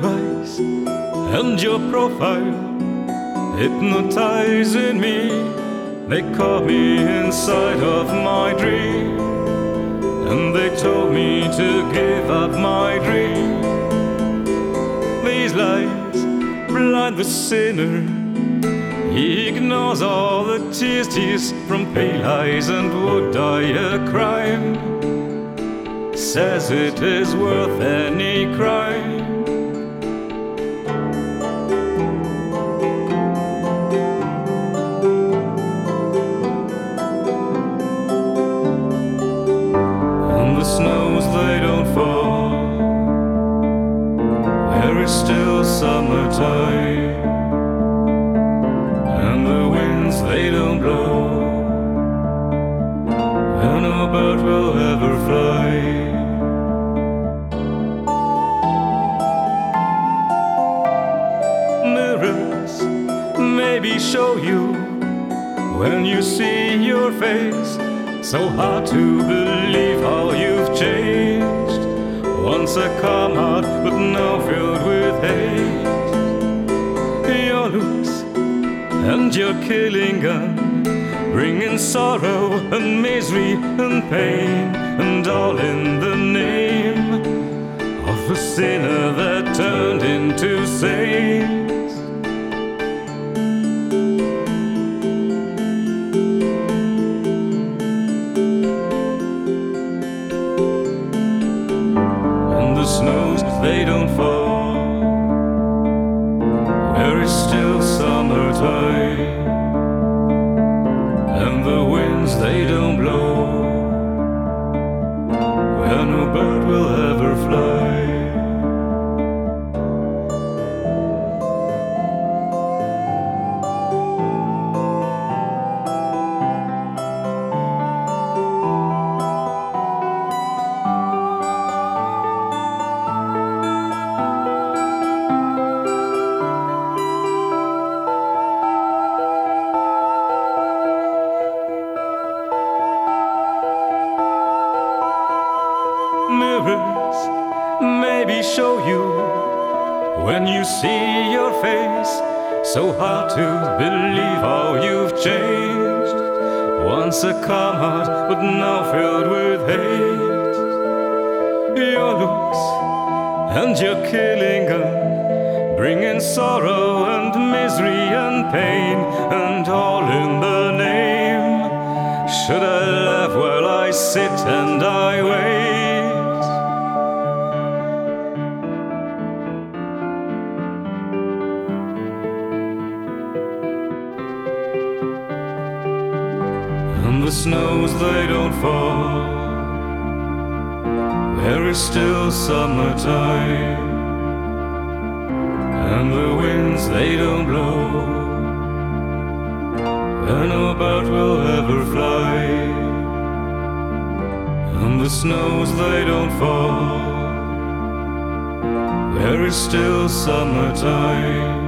Your eyes and your profile hypnotizing me. They caught me inside of my dream, and they told me to give up my dream. These lies blind the sinner. He ignores all the tears, tears from pale eyes, and would die a crime. Says it is worth any crime. Summertime, and the winds they don't blow. And no bird will ever fly. Mirrors maybe show you when you see your face. So hard to believe how you've changed. Once a calm but now and your killing gun, bringing sorrow and misery and pain, and all in the name of a sinner that turned into saints. Winds they don't blow. Where no bird will mirrors maybe show you when you see your face. So hard to believe how you've changed. Once a calm heart, but now filled with hate. Your looks and your killing gun, bringing sorrow and misery and pain, and all in the name. Should I laugh while I sit and I wait? The snows they don't fall. There is still summertime, and the winds they don't blow. And no bird will ever fly, and the snows they don't fall. There is still summertime,